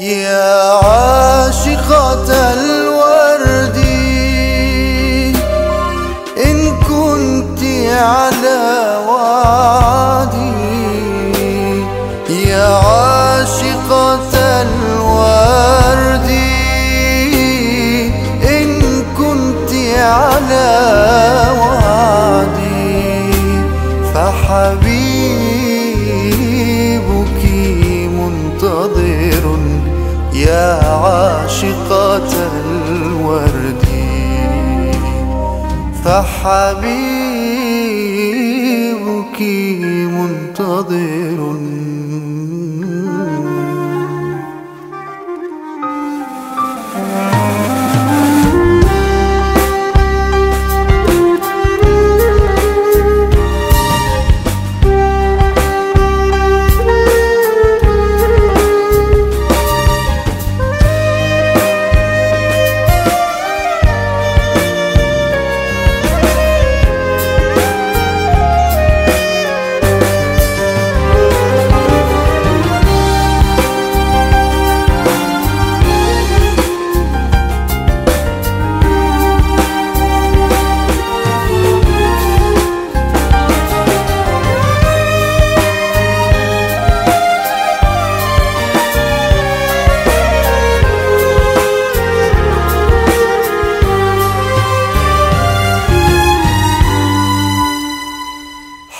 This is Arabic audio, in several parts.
يا عاشقة الورد إن كنت على وعد. يا عاشقة الورد فحبيبك منتظر.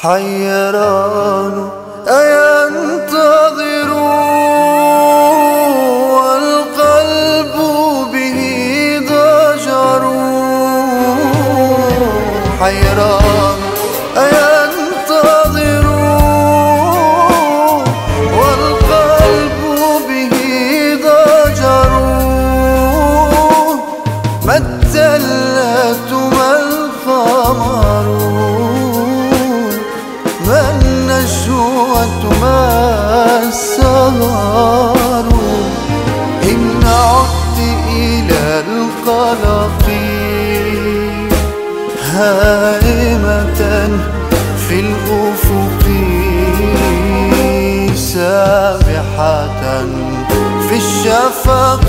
حيران. أينتظر إلى القلق. هائمة في الأفق. سابحة في الشفق.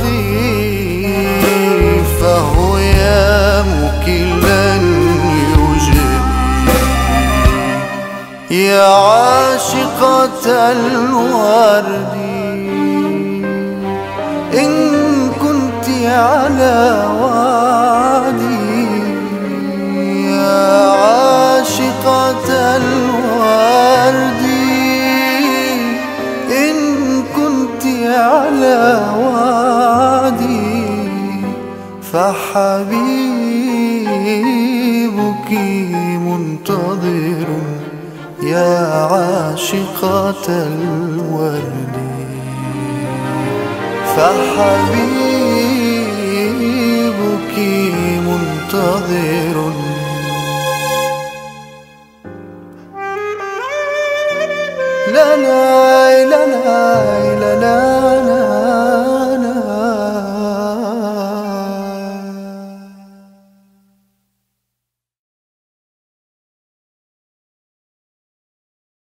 فهو يا مكلا يجري يا عاشقة الورد. على وعدي يا عاشقة الورد. إن كنت على وعدي فحبيبك منتظر يا عاشقة الورد. فحبيبك منتظر. لا لا لا لا لا لا